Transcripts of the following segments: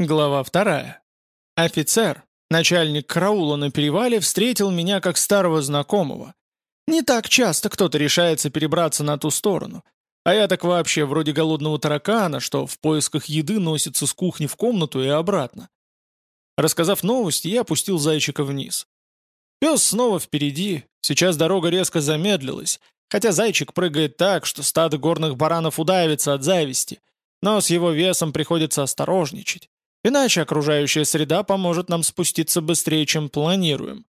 Глава вторая. Офицер, начальник караула на перевале, встретил меня как старого знакомого. Не так часто кто-то решается перебраться на ту сторону. А я так вообще вроде голодного таракана, что в поисках еды носится с кухни в комнату и обратно. Рассказав новость, я опустил зайчика вниз. Пес снова впереди, сейчас дорога резко замедлилась, хотя зайчик прыгает так, что стадо горных баранов удавится от зависти, но с его весом приходится осторожничать. Иначе окружающая среда поможет нам спуститься быстрее, чем планируем.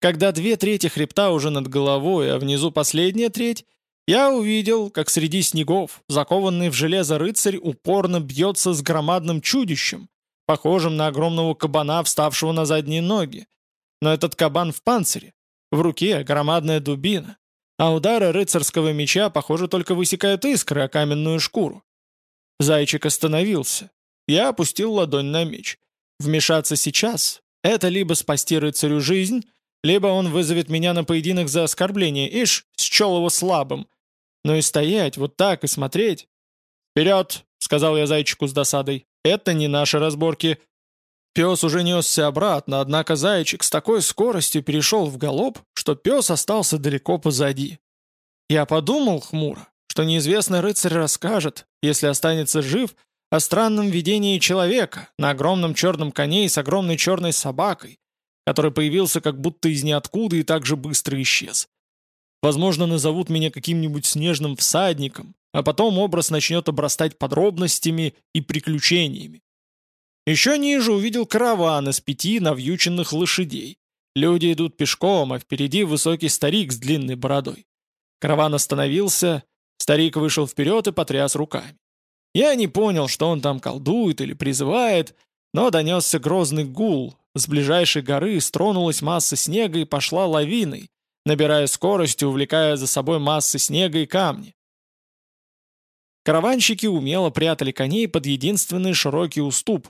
Когда две трети хребта уже над головой, а внизу последняя треть, я увидел, как среди снегов, закованный в железо рыцарь упорно бьется с громадным чудищем, похожим на огромного кабана, вставшего на задние ноги. Но этот кабан в панцире, в руке громадная дубина, а удары рыцарского меча, похоже, только высекают искры о каменную шкуру. Зайчик остановился, я опустил ладонь на меч. Вмешаться сейчас — это либо спасти рыцарю жизнь, либо он вызовет меня на поединок за оскорбление, ишь, счел его слабым. Но и стоять вот так и смотреть... «Вперед!» — сказал я зайчику с досадой. «Это не наши разборки». Пес уже несся обратно, однако зайчик с такой скоростью перешел в галоп, что пес остался далеко позади. Я подумал хмуро, что неизвестный рыцарь расскажет, если останется жив, о странном видении человека на огромном черном коне и с огромной черной собакой, который появился как будто из ниоткуда и так же быстро исчез. Возможно, назовут меня каким-нибудь снежным всадником, а потом образ начнет обрастать подробностями и приключениями. Еще ниже увидел караван из пяти навьюченных лошадей. Люди идут пешком, а впереди высокий старик с длинной бородой. Караван остановился, старик вышел вперед и потряс руками. Я не понял, что он там колдует или призывает, но донесся грозный гул. С ближайшей горы стронулась масса снега и пошла лавиной, набирая скорость и увлекая за собой массы снега и камни. Караванщики умело прятали коней под единственный широкий уступ.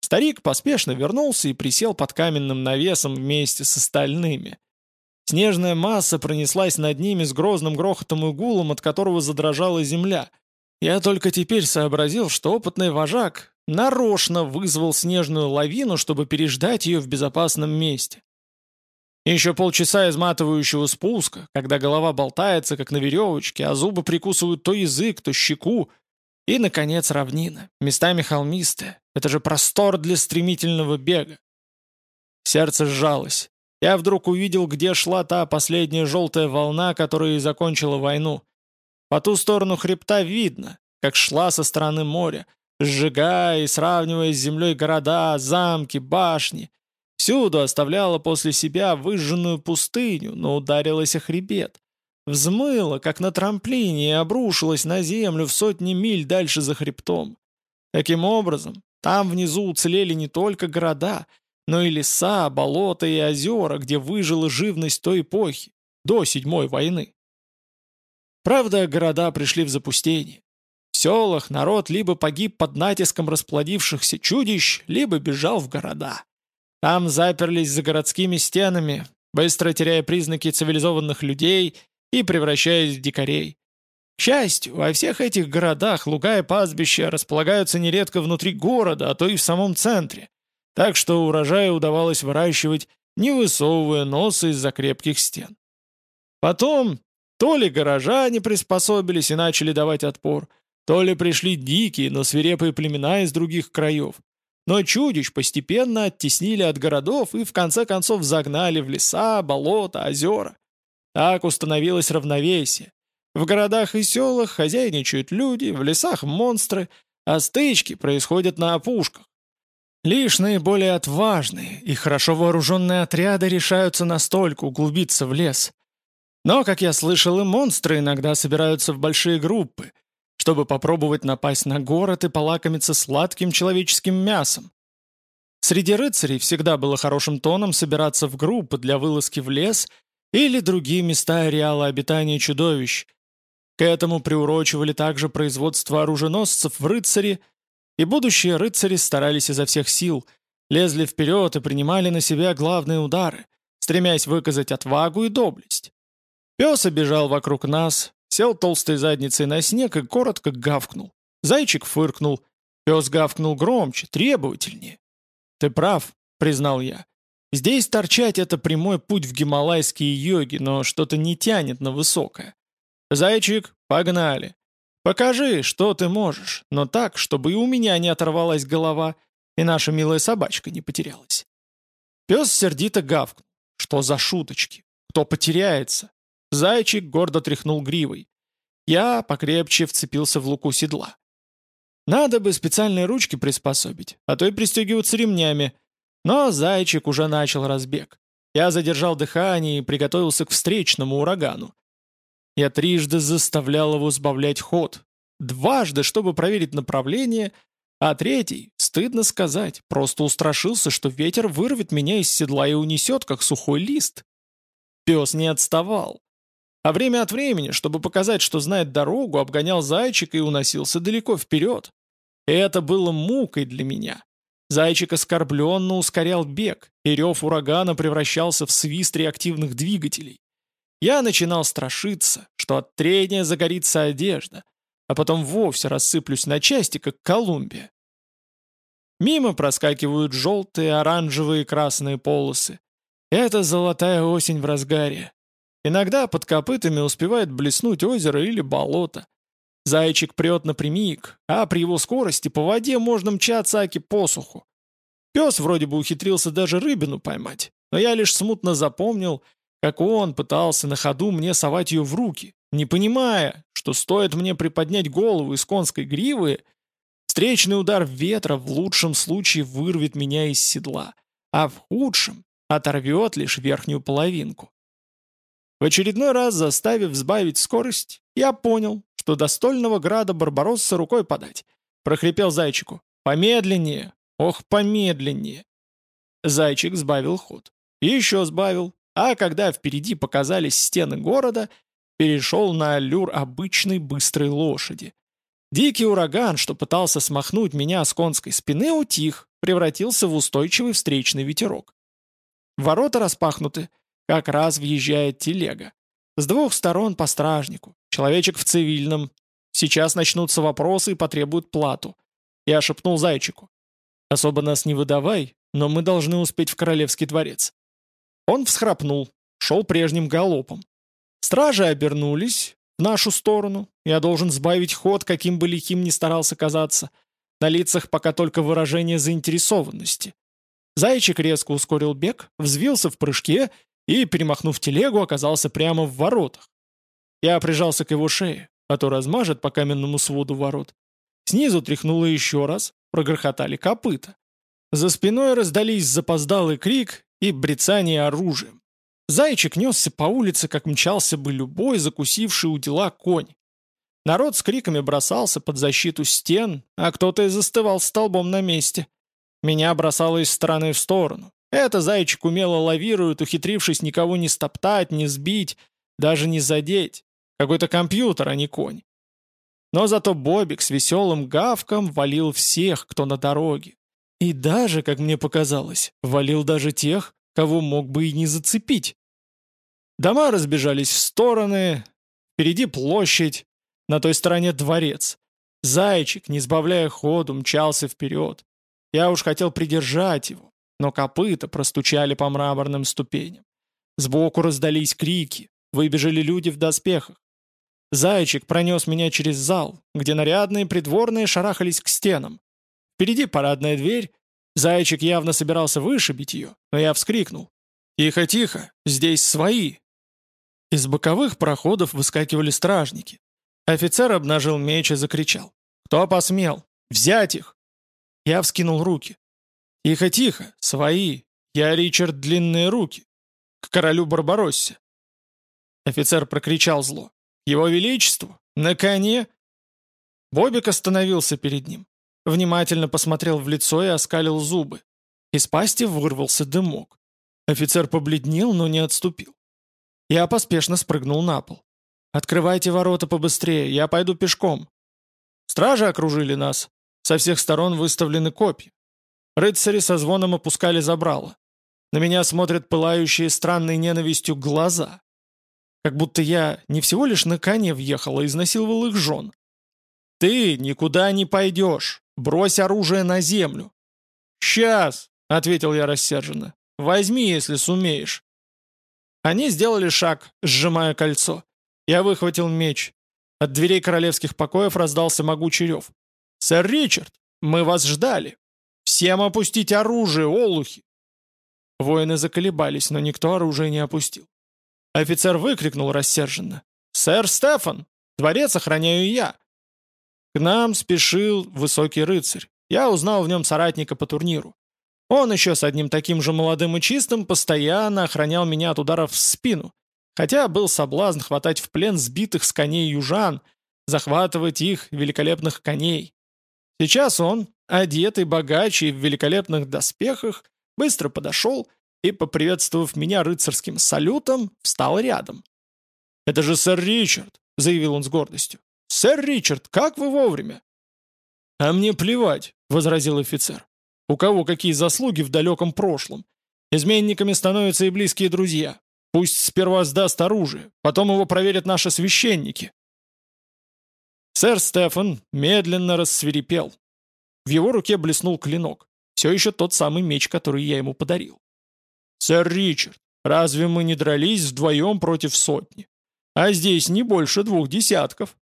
Старик поспешно вернулся и присел под каменным навесом вместе с остальными. Снежная масса пронеслась над ними с грозным грохотом и гулом, от которого задрожала земля — я только теперь сообразил, что опытный вожак нарочно вызвал снежную лавину, чтобы переждать ее в безопасном месте. Еще полчаса изматывающего спуска, когда голова болтается, как на веревочке, а зубы прикусывают то язык, то щеку, и, наконец, равнина, местами холмистая. Это же простор для стремительного бега. Сердце сжалось. Я вдруг увидел, где шла та последняя желтая волна, которая и закончила войну. По ту сторону хребта видно, как шла со стороны моря, сжигая и сравнивая с землей города, замки, башни. Всюду оставляла после себя выжженную пустыню, но ударилась о хребет. Взмыла, как на трамплине, и обрушилась на землю в сотни миль дальше за хребтом. Таким образом, там внизу уцелели не только города, но и леса, болота и озера, где выжила живность той эпохи, до Седьмой войны. Правда, города пришли в запустение. В селах народ либо погиб под натиском расплодившихся чудищ, либо бежал в города. Там заперлись за городскими стенами, быстро теряя признаки цивилизованных людей и превращаясь в дикарей. К счастью, во всех этих городах луга и пастбища располагаются нередко внутри города, а то и в самом центре. Так что урожай удавалось выращивать, не высовывая носа из-за крепких стен. Потом то ли горожане приспособились и начали давать отпор, то ли пришли дикие, но свирепые племена из других краев. Но чудищ постепенно оттеснили от городов и в конце концов загнали в леса, болота, озера. Так установилось равновесие. В городах и селах хозяйничают люди, в лесах монстры, а стычки происходят на опушках. Лишь наиболее отважные и хорошо вооруженные отряды решаются настолько углубиться в лес, но, как я слышал, и монстры иногда собираются в большие группы, чтобы попробовать напасть на город и полакомиться сладким человеческим мясом. Среди рыцарей всегда было хорошим тоном собираться в группы для вылазки в лес или другие места ареала обитания чудовищ. К этому приурочивали также производство оруженосцев в рыцари, и будущие рыцари старались изо всех сил, лезли вперед и принимали на себя главные удары, стремясь выказать отвагу и доблесть. Пес обежал вокруг нас, сел толстой задницей на снег и коротко гавкнул. Зайчик фыркнул. Пес гавкнул громче, требовательнее. «Ты прав», — признал я. «Здесь торчать — это прямой путь в гималайские йоги, но что-то не тянет на высокое. Зайчик, погнали. Покажи, что ты можешь, но так, чтобы и у меня не оторвалась голова, и наша милая собачка не потерялась». Пес сердито гавкнул. «Что за шуточки? Кто потеряется?» Зайчик гордо тряхнул гривой. Я покрепче вцепился в луку седла. Надо бы специальные ручки приспособить, а то и пристегиваться ремнями. Но зайчик уже начал разбег. Я задержал дыхание и приготовился к встречному урагану. Я трижды заставлял его сбавлять ход. Дважды, чтобы проверить направление, а третий, стыдно сказать, просто устрашился, что ветер вырвет меня из седла и унесет, как сухой лист. Пес не отставал. А время от времени, чтобы показать, что знает дорогу, обгонял зайчика и уносился далеко вперед. И это было мукой для меня. Зайчик оскорбленно ускорял бег, и рев урагана превращался в свист реактивных двигателей. Я начинал страшиться, что от трения загорится одежда, а потом вовсе рассыплюсь на части, как Колумбия. Мимо проскакивают желтые, оранжевые и красные полосы. Это золотая осень в разгаре. Иногда под копытами успевает блеснуть озеро или болото. Зайчик прет напрямик, а при его скорости по воде можно мчаться аки посуху. Пес вроде бы ухитрился даже рыбину поймать, но я лишь смутно запомнил, как он пытался на ходу мне совать ее в руки, не понимая, что стоит мне приподнять голову из конской гривы, встречный удар ветра в лучшем случае вырвет меня из седла, а в худшем оторвет лишь верхнюю половинку. В очередной раз, заставив сбавить скорость, я понял, что до стольного града Барбаросса рукой подать. Прохрипел зайчику. «Помедленнее! Ох, помедленнее!» Зайчик сбавил ход. еще сбавил. А когда впереди показались стены города, перешел на аллюр обычной быстрой лошади. Дикий ураган, что пытался смахнуть меня с конской спины, утих, превратился в устойчивый встречный ветерок. Ворота распахнуты, как раз въезжает телега. С двух сторон по стражнику. Человечек в цивильном. Сейчас начнутся вопросы и потребуют плату. Я шепнул зайчику. Особо нас не выдавай, но мы должны успеть в королевский дворец. Он всхрапнул, шел прежним галопом. Стражи обернулись в нашу сторону. Я должен сбавить ход, каким бы лихим ни старался казаться. На лицах пока только выражение заинтересованности. Зайчик резко ускорил бег, взвился в прыжке и, перемахнув телегу, оказался прямо в воротах. Я прижался к его шее, а то размажет по каменному своду ворот. Снизу тряхнуло еще раз, прогрохотали копыта. За спиной раздались запоздалый крик и брецание оружием. Зайчик несся по улице, как мчался бы любой закусивший у дела конь. Народ с криками бросался под защиту стен, а кто-то и застывал столбом на месте. Меня бросало из стороны в сторону. Это зайчик умело лавирует, ухитрившись никого не стоптать, не сбить, даже не задеть. Какой-то компьютер, а не конь. Но зато Бобик с веселым гавком валил всех, кто на дороге. И даже, как мне показалось, валил даже тех, кого мог бы и не зацепить. Дома разбежались в стороны, впереди площадь, на той стороне дворец. Зайчик, не сбавляя ходу, мчался вперед. Я уж хотел придержать его, но копыта простучали по мраморным ступеням. Сбоку раздались крики, выбежали люди в доспехах. Зайчик пронес меня через зал, где нарядные придворные шарахались к стенам. Впереди парадная дверь. Зайчик явно собирался вышибить ее, но я вскрикнул. «Тихо, тихо, здесь свои!» Из боковых проходов выскакивали стражники. Офицер обнажил меч и закричал. «Кто посмел? Взять их!» Я вскинул руки. «Тихо, тихо, свои. Я Ричард Длинные Руки. К королю Барбароссе». Офицер прокричал зло. «Его Величеству? На коне?» Бобик остановился перед ним. Внимательно посмотрел в лицо и оскалил зубы. Из пасти вырвался дымок. Офицер побледнел, но не отступил. Я поспешно спрыгнул на пол. «Открывайте ворота побыстрее, я пойду пешком». Стражи окружили нас. Со всех сторон выставлены копья. Рыцари со звоном опускали забрало. На меня смотрят пылающие странной ненавистью глаза. Как будто я не всего лишь на коне въехал, а изнасиловал их жен. «Ты никуда не пойдешь!» Брось оружие на землю!» «Сейчас!» — ответил я рассерженно. «Возьми, если сумеешь». Они сделали шаг, сжимая кольцо. Я выхватил меч. От дверей королевских покоев раздался могучий рев. «Сэр Ричард, мы вас ждали! Всем опустить оружие, олухи!» Воины заколебались, но никто оружие не опустил. Офицер выкрикнул рассерженно. «Сэр Стефан! Дворец охраняю я!» К нам спешил высокий рыцарь. Я узнал в нем соратника по турниру. Он еще с одним таким же молодым и чистым постоянно охранял меня от ударов в спину, хотя был соблазн хватать в плен сбитых с коней южан, захватывать их великолепных коней. Сейчас он, одетый богаче и в великолепных доспехах, быстро подошел и, поприветствовав меня рыцарским салютом, встал рядом. «Это же сэр Ричард!» — заявил он с гордостью. «Сэр Ричард, как вы вовремя?» «А мне плевать», — возразил офицер. «У кого какие заслуги в далеком прошлом? Изменниками становятся и близкие друзья. Пусть сперва сдаст оружие, потом его проверят наши священники». Сэр Стефан медленно рассверепел. В его руке блеснул клинок. Все еще тот самый меч, который я ему подарил. «Сэр Ричард, разве мы не дрались вдвоем против сотни? А здесь не больше двух десятков».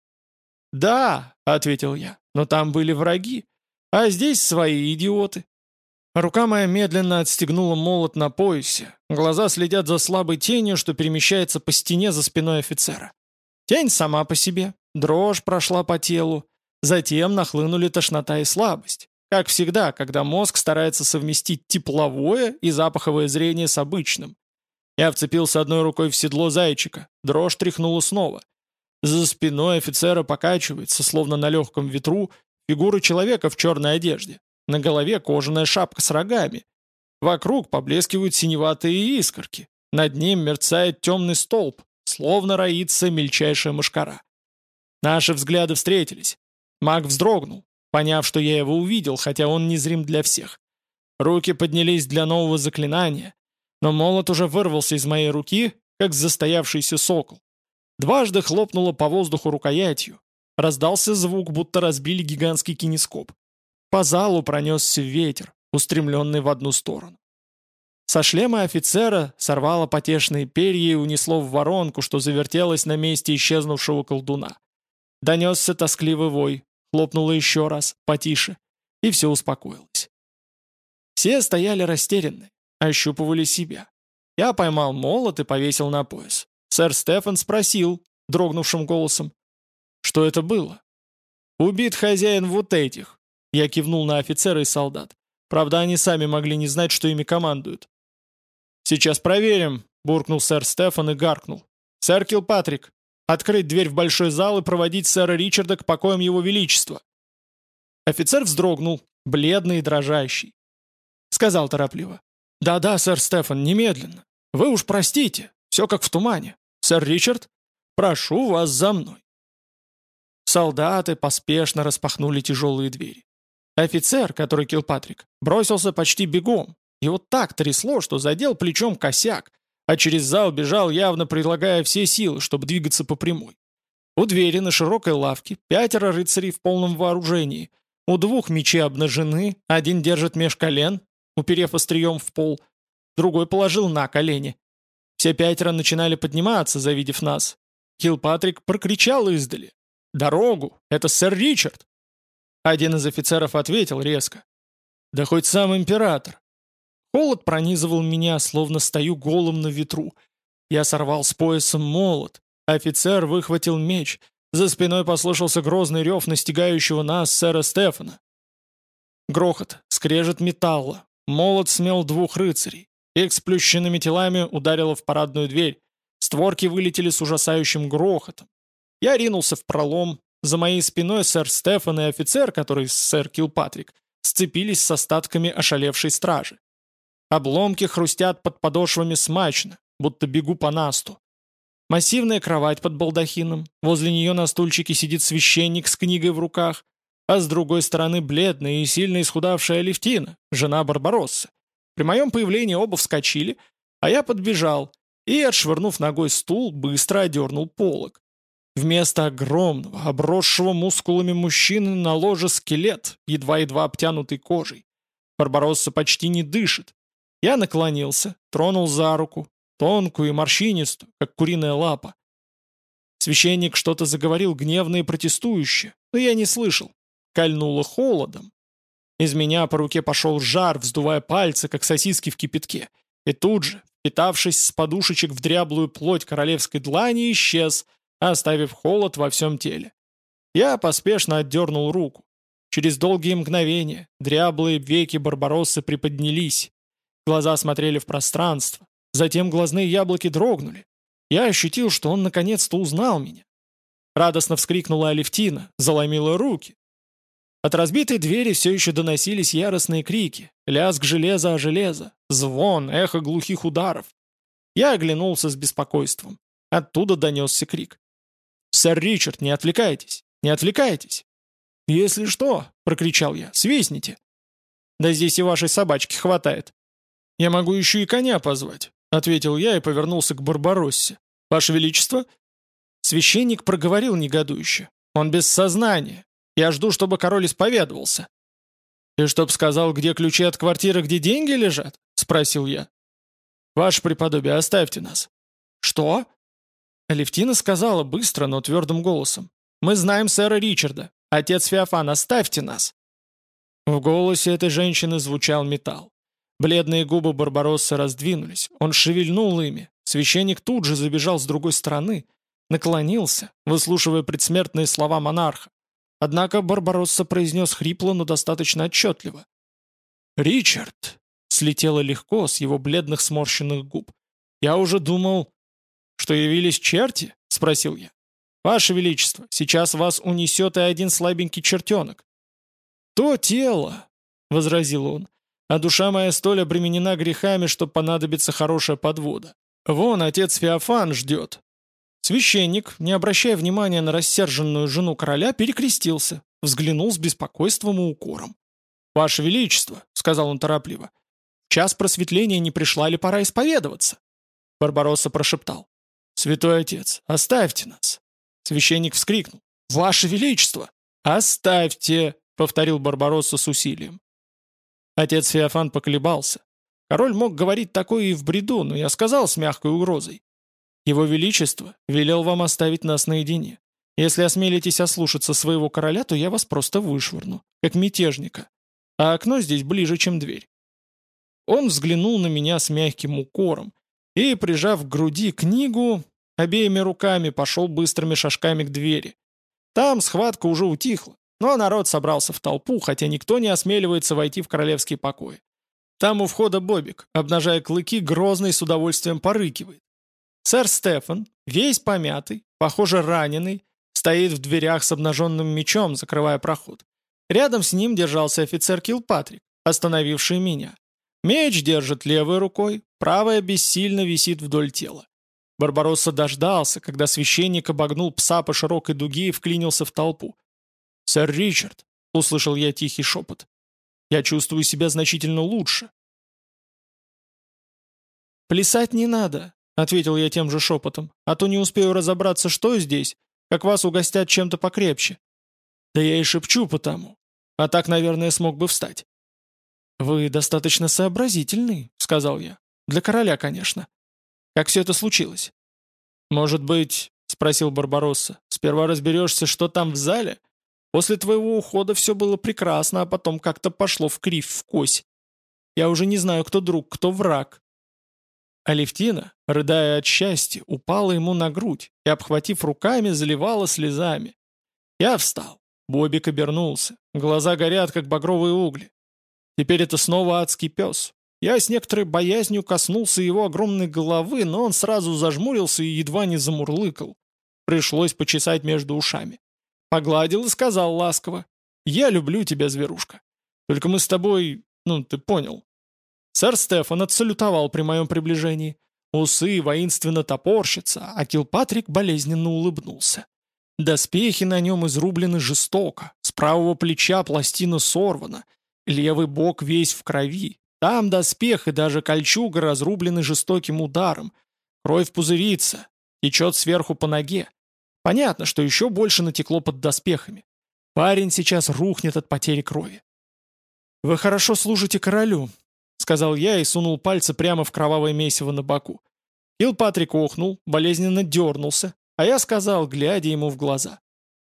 «Да», — ответил я, — «но там были враги, а здесь свои идиоты». Рука моя медленно отстегнула молот на поясе. Глаза следят за слабой тенью, что перемещается по стене за спиной офицера. Тень сама по себе, дрожь прошла по телу, затем нахлынули тошнота и слабость. Как всегда, когда мозг старается совместить тепловое и запаховое зрение с обычным. Я вцепился одной рукой в седло зайчика, дрожь тряхнула снова. За спиной офицера покачивается, словно на легком ветру, фигура человека в черной одежде. На голове кожаная шапка с рогами. Вокруг поблескивают синеватые искорки. Над ним мерцает темный столб, словно роится мельчайшая мошкара. Наши взгляды встретились. Маг вздрогнул, поняв, что я его увидел, хотя он незрим для всех. Руки поднялись для нового заклинания, но молот уже вырвался из моей руки, как застоявшийся сокол. Дважды хлопнуло по воздуху рукоятью. Раздался звук, будто разбили гигантский кинескоп. По залу пронесся ветер, устремленный в одну сторону. Со шлема офицера сорвало потешные перья и унесло в воронку, что завертелось на месте исчезнувшего колдуна. Донесся тоскливый вой, хлопнуло еще раз, потише, и все успокоилось. Все стояли растерянны, ощупывали себя. Я поймал молот и повесил на пояс. Сэр Стефан спросил, дрогнувшим голосом, что это было. «Убит хозяин вот этих», — я кивнул на офицера и солдат. Правда, они сами могли не знать, что ими командуют. «Сейчас проверим», — буркнул сэр Стефан и гаркнул. «Сэр Килпатрик, открыть дверь в большой зал и проводить сэра Ричарда к покоям его величества». Офицер вздрогнул, бледный и дрожащий. Сказал торопливо. «Да-да, сэр Стефан, немедленно. Вы уж простите, все как в тумане. Сэр Ричард, прошу вас за мной». Солдаты поспешно распахнули тяжелые двери. Офицер, который Килпатрик, бросился почти бегом. Его так трясло, что задел плечом косяк, а через зал бежал, явно предлагая все силы, чтобы двигаться по прямой. У двери на широкой лавке пятеро рыцарей в полном вооружении. У двух мечи обнажены, один держит меж колен, уперев острием в пол, другой положил на колени. Все пятеро начинали подниматься, завидев нас. Килпатрик прокричал издали. «Дорогу! Это сэр Ричард!» Один из офицеров ответил резко. «Да хоть сам император! Холод пронизывал меня, словно стою голым на ветру. Я сорвал с пояса молот. Офицер выхватил меч. За спиной послышался грозный рев настигающего нас сэра Стефана. Грохот, скрежет металла. Молот смел двух рыцарей. Их с плющенными телами ударило в парадную дверь. Створки вылетели с ужасающим грохотом. Я ринулся в пролом. За моей спиной сэр Стефан и офицер, который сэр Килпатрик, сцепились с остатками ошалевшей стражи. Обломки хрустят под подошвами смачно, будто бегу по насту. Массивная кровать под балдахином, возле нее на стульчике сидит священник с книгой в руках, а с другой стороны бледная и сильно исхудавшая Левтина, жена Барбароссы. При моем появлении оба вскочили, а я подбежал и, отшвырнув ногой стул, быстро одернул полог. Вместо огромного, обросшего мускулами мужчины на ложе скелет, едва-едва обтянутый кожей. Барбаросса почти не дышит. Я наклонился, тронул за руку, тонкую и морщинистую, как куриная лапа. Священник что-то заговорил гневно и протестующе, но я не слышал. Кольнуло холодом. Из меня по руке пошел жар, вздувая пальцы, как сосиски в кипятке. И тут же, питавшись с подушечек в дряблую плоть королевской длани, исчез, оставив холод во всем теле. Я поспешно отдернул руку. Через долгие мгновения дряблые веки Барбароссы приподнялись. Глаза смотрели в пространство. Затем глазные яблоки дрогнули. Я ощутил, что он наконец-то узнал меня. Радостно вскрикнула Алевтина, заломила руки. От разбитой двери все еще доносились яростные крики, лязг железа о железо, звон, эхо глухих ударов. Я оглянулся с беспокойством. Оттуда донесся крик. «Сэр Ричард, не отвлекайтесь! Не отвлекайтесь!» «Если что!» — прокричал я. «Свистните!» «Да здесь и вашей собачки хватает!» «Я могу еще и коня позвать», — ответил я и повернулся к Барбароссе. «Ваше Величество?» Священник проговорил негодующе. «Он без сознания. Я жду, чтобы король исповедовался». «И чтоб сказал, где ключи от квартиры, где деньги лежат?» — спросил я. «Ваше преподобие, оставьте нас». «Что?» Алевтина сказала быстро, но твердым голосом. «Мы знаем сэра Ричарда. Отец Феофан, оставьте нас!» В голосе этой женщины звучал металл. Бледные губы Барбаросса раздвинулись, он шевельнул ими. Священник тут же забежал с другой стороны, наклонился, выслушивая предсмертные слова монарха. Однако Барбаросса произнес хрипло, но достаточно отчетливо. «Ричард!» — слетело легко с его бледных сморщенных губ. «Я уже думал...» «Что явились черти?» — спросил я. «Ваше Величество, сейчас вас унесет и один слабенький чертенок». «То тело!» — возразил он. «А душа моя столь обременена грехами, что понадобится хорошая подвода. Вон отец Феофан ждет». Священник, не обращая внимания на рассерженную жену короля, перекрестился, взглянул с беспокойством и укором. «Ваше Величество», — сказал он торопливо, — «час просветления не пришла ли пора исповедоваться?» Барбаросса прошептал. «Святой отец, оставьте нас!» Священник вскрикнул. «Ваше Величество!» «Оставьте!» — повторил Барбаросса с усилием. Отец Феофан поколебался. Король мог говорить такое и в бреду, но я сказал с мягкой угрозой. «Его Величество велел вам оставить нас наедине. Если осмелитесь ослушаться своего короля, то я вас просто вышвырну, как мятежника. А окно здесь ближе, чем дверь». Он взглянул на меня с мягким укором, и, прижав к груди книгу, обеими руками пошел быстрыми шажками к двери. Там схватка уже утихла, но народ собрался в толпу, хотя никто не осмеливается войти в королевский покой. Там у входа Бобик, обнажая клыки, грозный с удовольствием порыкивает. Сэр Стефан, весь помятый, похоже раненый, стоит в дверях с обнаженным мечом, закрывая проход. Рядом с ним держался офицер Килпатрик, остановивший меня. Меч держит левой рукой, правая бессильно висит вдоль тела. Барбаросса дождался, когда священник обогнул пса по широкой дуге и вклинился в толпу. «Сэр Ричард», — услышал я тихий шепот, — «я чувствую себя значительно лучше». «Плясать не надо», — ответил я тем же шепотом, «а то не успею разобраться, что здесь, как вас угостят чем-то покрепче». «Да я и шепчу потому, а так, наверное, смог бы встать». «Вы достаточно сообразительный», — сказал я. «Для короля, конечно. Как все это случилось?» «Может быть», — спросил Барбаросса, — «сперва разберешься, что там в зале? После твоего ухода все было прекрасно, а потом как-то пошло в кривь, в кось. Я уже не знаю, кто друг, кто враг». Алевтина, рыдая от счастья, упала ему на грудь и, обхватив руками, заливала слезами. Я встал. Бобик обернулся. Глаза горят, как багровые угли. Теперь это снова адский пес. Я с некоторой боязнью коснулся его огромной головы, но он сразу зажмурился и едва не замурлыкал. Пришлось почесать между ушами. Погладил и сказал ласково. «Я люблю тебя, зверушка. Только мы с тобой... Ну, ты понял». Сэр Стефан отсалютовал при моем приближении. Усы воинственно топорщатся, а Килпатрик болезненно улыбнулся. Доспехи на нем изрублены жестоко, с правого плеча пластина сорвана — Левый бок весь в крови. Там доспех и даже кольчуга разрублены жестоким ударом. Кровь пузырится, течет сверху по ноге. Понятно, что еще больше натекло под доспехами. Парень сейчас рухнет от потери крови. «Вы хорошо служите королю», — сказал я и сунул пальцы прямо в кровавое месиво на боку. Килпатрик охнул, болезненно дернулся, а я сказал, глядя ему в глаза.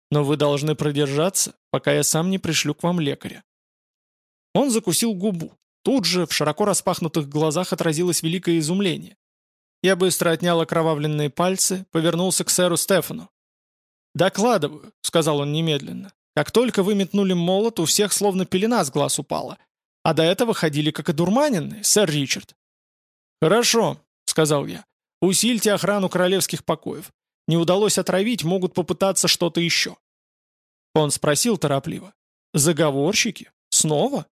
«Но вы должны продержаться, пока я сам не пришлю к вам лекаря». Он закусил губу. Тут же в широко распахнутых глазах отразилось великое изумление. Я быстро отнял окровавленные пальцы, повернулся к сэру Стефану. «Докладываю», — сказал он немедленно. «Как только вы метнули молот, у всех словно пелена с глаз упала. А до этого ходили как одурманенные, сэр Ричард». «Хорошо», — сказал я. «Усильте охрану королевских покоев. Не удалось отравить, могут попытаться что-то еще». Он спросил торопливо. «Заговорщики? Снова?»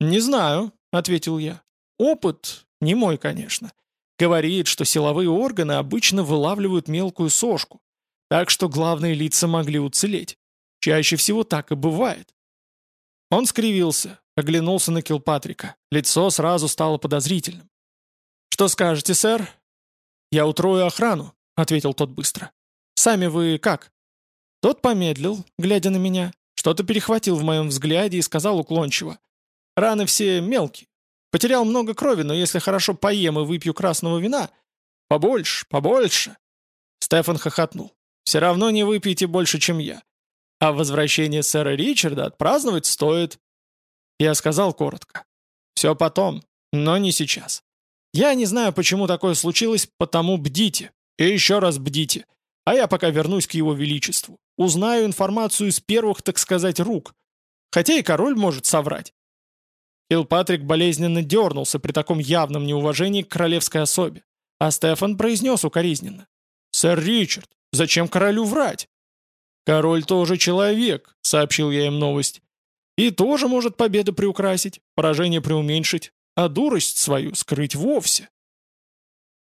«Не знаю», — ответил я. «Опыт, не мой, конечно, говорит, что силовые органы обычно вылавливают мелкую сошку, так что главные лица могли уцелеть. Чаще всего так и бывает». Он скривился, оглянулся на Килпатрика. Лицо сразу стало подозрительным. «Что скажете, сэр?» «Я утрою охрану», — ответил тот быстро. «Сами вы как?» Тот помедлил, глядя на меня, что-то перехватил в моем взгляде и сказал уклончиво. Раны все мелкие. Потерял много крови, но если хорошо поем и выпью красного вина... Побольше, побольше. Стефан хохотнул. Все равно не выпьете больше, чем я. А возвращение сэра Ричарда отпраздновать стоит. Я сказал коротко. Все потом, но не сейчас. Я не знаю, почему такое случилось, потому бдите. И еще раз бдите. А я пока вернусь к его величеству. Узнаю информацию из первых, так сказать, рук. Хотя и король может соврать. Килпатрик болезненно дернулся при таком явном неуважении к королевской особе, а Стефан произнес укоризненно. «Сэр Ричард, зачем королю врать?» «Король тоже человек», — сообщил я им новость. «И тоже может победу приукрасить, поражение преуменьшить, а дурость свою скрыть вовсе».